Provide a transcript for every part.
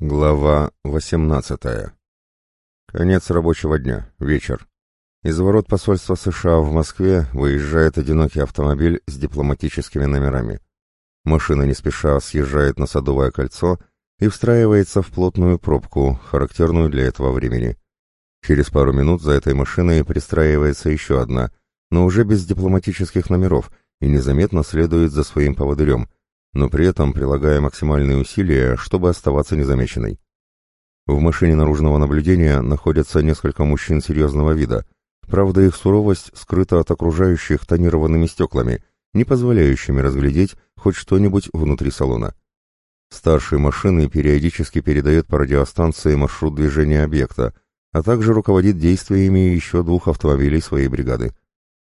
Глава 18. Конец рабочего дня. Вечер. Из ворот посольства США в Москве выезжает одинокий автомобиль с дипломатическими номерами. Машина не спеша съезжает на Садовое кольцо и встраивается в плотную пробку, характерную для этого времени. Через пару минут за этой машиной пристраивается еще одна, но уже без дипломатических номеров и незаметно следует за своим поводырем – но при этом прилагая максимальные усилия, чтобы оставаться незамеченной. В машине наружного наблюдения находятся несколько мужчин серьезного вида, правда их суровость скрыта от окружающих тонированными стеклами, не позволяющими разглядеть хоть что-нибудь внутри салона. Старший машины периодически передает по радиостанции маршрут движения объекта, а также руководит действиями еще двух автомобилей своей бригады.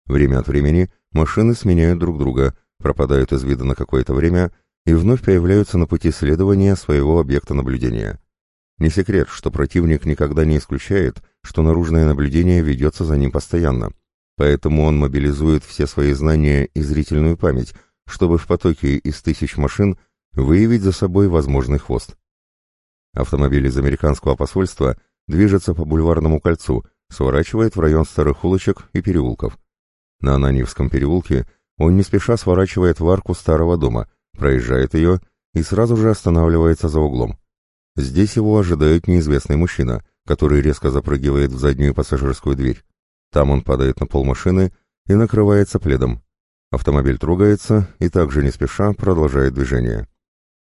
Время от времени машины сменяют друг друга – пропадают из вида на какое-то время и вновь появляются на пути следования своего объекта наблюдения. Не секрет, что противник никогда не исключает, что наружное наблюдение ведется за ним постоянно, поэтому он мобилизует все свои знания и зрительную память, чтобы в потоке из тысяч машин выявить за собой возможный хвост. Автомобиль из американского посольства движется по бульварному кольцу, сворачивает в район старых улочек и переулков. На Ананьевском переулке он не спеша сворачивает в арку старого дома, проезжает ее и сразу же останавливается за углом. Здесь его ожидает неизвестный мужчина, который резко запрыгивает в заднюю пассажирскую дверь. Там он падает на пол машины и накрывается пледом. Автомобиль трогается и также не спеша продолжает движение.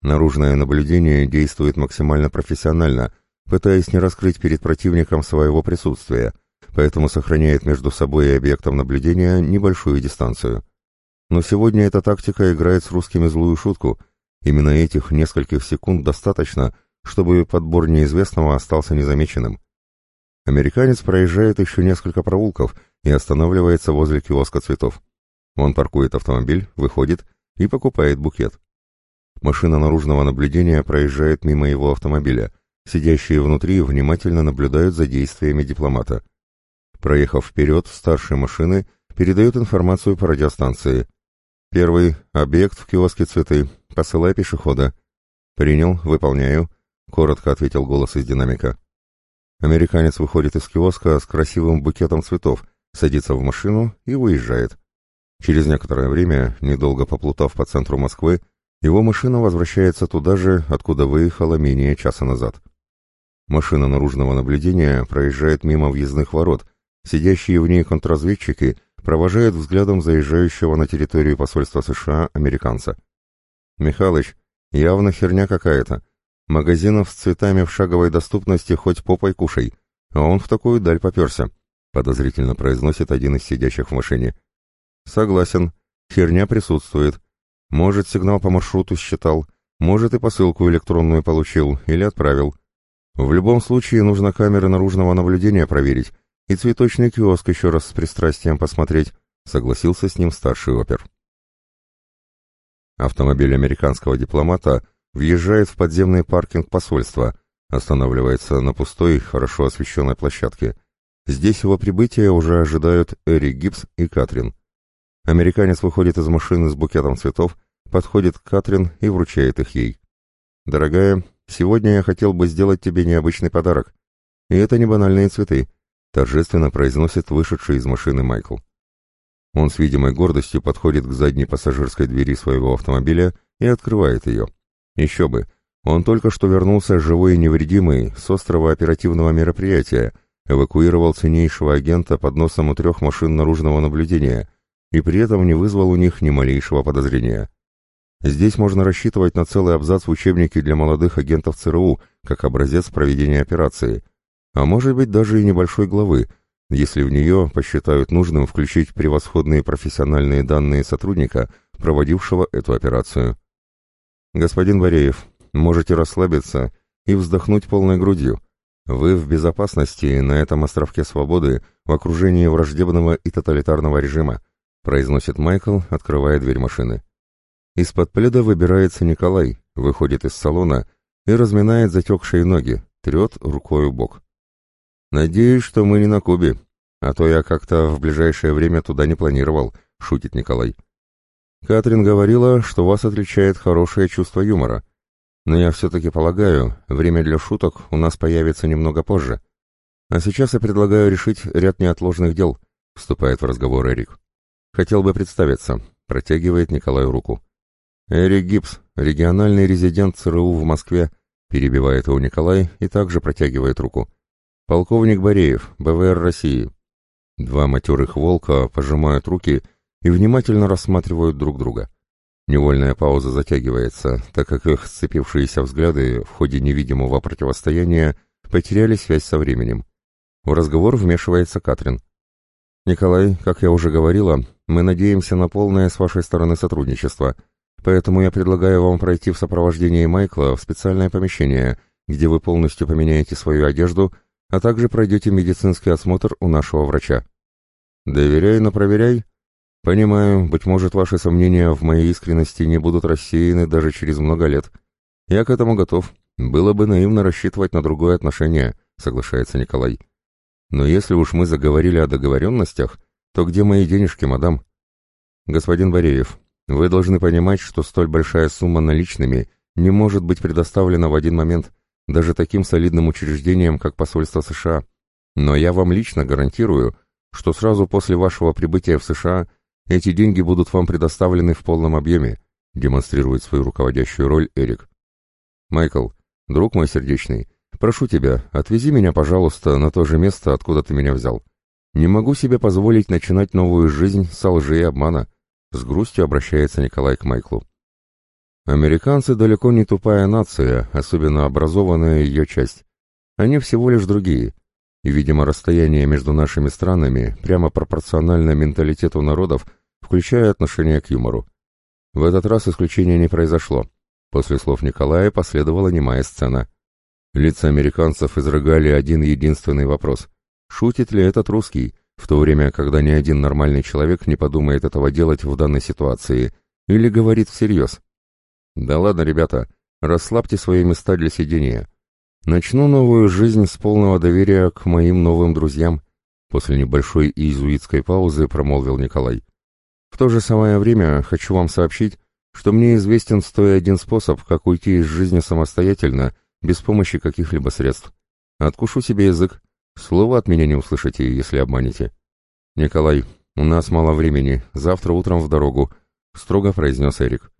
Наружное наблюдение действует максимально профессионально, пытаясь не раскрыть перед противником своего присутствия, поэтому сохраняет между собой и объектом наблюдения небольшую дистанцию. Но сегодня эта тактика играет с русскими злую шутку. Именно этих нескольких секунд достаточно, чтобы подбор неизвестного остался незамеченным. Американец проезжает еще несколько проулков и останавливается возле киоска цветов. Он паркует автомобиль, выходит и покупает букет. Машина наружного наблюдения проезжает мимо его автомобиля. Сидящие внутри внимательно наблюдают за действиями дипломата. Проехав вперед, старший машины передает информацию по радиостанции – «Первый. Объект в киоске цветы. Посылай пешехода». «Принял. Выполняю», — коротко ответил голос из динамика. Американец выходит из киоска с красивым букетом цветов, садится в машину и уезжает. Через некоторое время, недолго поплутав по центру Москвы, его машина возвращается туда же, откуда выехала менее часа назад. Машина наружного наблюдения проезжает мимо въездных ворот, сидящие в ней контрразведчики — провожает взглядом заезжающего на территорию посольства США американца. «Михалыч, явно херня какая-то. Магазинов с цветами в шаговой доступности хоть попой кушай, а он в такую даль поперся», — подозрительно произносит один из сидящих в машине. «Согласен, херня присутствует. Может, сигнал по маршруту считал, может, и посылку электронную получил или отправил. В любом случае нужно камеры наружного наблюдения проверить, и цветочный киоск еще раз с пристрастием посмотреть, согласился с ним старший опер. Автомобиль американского дипломата въезжает в подземный паркинг посольства, останавливается на пустой, хорошо освещенной площадке. Здесь его прибытие уже ожидают Эрик Гибс и Катрин. Американец выходит из машины с букетом цветов, подходит к Катрин и вручает их ей. «Дорогая, сегодня я хотел бы сделать тебе необычный подарок. И это не банальные цветы торжественно произносит вышедший из машины Майкл. Он с видимой гордостью подходит к задней пассажирской двери своего автомобиля и открывает ее. Еще бы, он только что вернулся живой и невредимый с острова оперативного мероприятия, эвакуировал ценнейшего агента под носом у трех машин наружного наблюдения и при этом не вызвал у них ни малейшего подозрения. Здесь можно рассчитывать на целый абзац в учебнике для молодых агентов ЦРУ, как образец проведения операции – а может быть даже и небольшой главы, если в нее посчитают нужным включить превосходные профессиональные данные сотрудника, проводившего эту операцию. Господин Бореев, можете расслабиться и вздохнуть полной грудью. Вы в безопасности на этом островке свободы в окружении враждебного и тоталитарного режима, произносит Майкл, открывая дверь машины. Из-под пледа выбирается Николай, выходит из салона и разминает затекшие ноги, трет рукой бок. «Надеюсь, что мы не на Кубе, а то я как-то в ближайшее время туда не планировал», — шутит Николай. «Катрин говорила, что вас отличает хорошее чувство юмора. Но я все-таки полагаю, время для шуток у нас появится немного позже. А сейчас я предлагаю решить ряд неотложных дел, вступает в разговор Эрик. Хотел бы представиться, протягивает Николаю руку. Эрик Гибс, региональный резидент ЦРУ в Москве, перебивает его Николай и также протягивает руку. Полковник Бореев, БВР России. Два матерых волка пожимают руки и внимательно рассматривают друг друга. Невольная пауза затягивается, так как их сцепившиеся взгляды в ходе невидимого противостояния потеряли связь со временем. В разговор вмешивается Катрин. «Николай, как я уже говорила, мы надеемся на полное с вашей стороны сотрудничество, поэтому я предлагаю вам пройти в сопровождении Майкла в специальное помещение, где вы полностью поменяете свою одежду, а также пройдете медицинский осмотр у нашего врача». «Доверяй, но проверяй», «Понимаю, быть может, ваши сомнения в моей искренности не будут рассеяны даже через много лет. Я к этому готов. Было бы наивно рассчитывать на другое отношение», — соглашается Николай. «Но если уж мы заговорили о договоренностях, то где мои денежки, мадам?» «Господин Бореев, вы должны понимать, что столь большая сумма наличными не может быть предоставлена в один момент даже таким солидным учреждениям, как посольство США. Но я вам лично гарантирую, что сразу после вашего прибытия в США — эти деньги будут вам предоставлены в полном объеме, демонстрирует свою руководящую роль Эрик. Майкл, друг мой сердечный, прошу тебя, отвези меня, пожалуйста, на то же место, откуда ты меня взял. Не могу себе позволить начинать новую жизнь со лжи и обмана. С грустью обращается Николай к Майклу. Американцы далеко не тупая нация, особенно образованная ее часть. Они всего лишь другие. И, видимо, расстояние между нашими странами прямо пропорционально менталитету народов, включая отношение к юмору. В этот раз исключения не произошло. После слов Николая последовала немая сцена. Лица американцев изрыгали один единственный вопрос. Шутит ли этот русский, в то время, когда ни один нормальный человек не подумает этого делать в данной ситуации, или говорит всерьез? Да ладно, ребята, расслабьте свои места для сидения. Начну новую жизнь с полного доверия к моим новым друзьям, после небольшой иезуитской паузы промолвил Николай. В то же самое время хочу вам сообщить, что мне известен стой один способ, как уйти из жизни самостоятельно, без помощи каких-либо средств. Откушу себе язык. Слово от меня не услышите, если обманете. Николай, у нас мало времени, завтра утром в дорогу, строго произнес Эрик.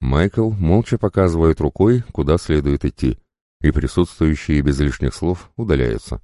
Майкл молча показывает рукой, куда следует идти и присутствующие без лишних слов удаляются.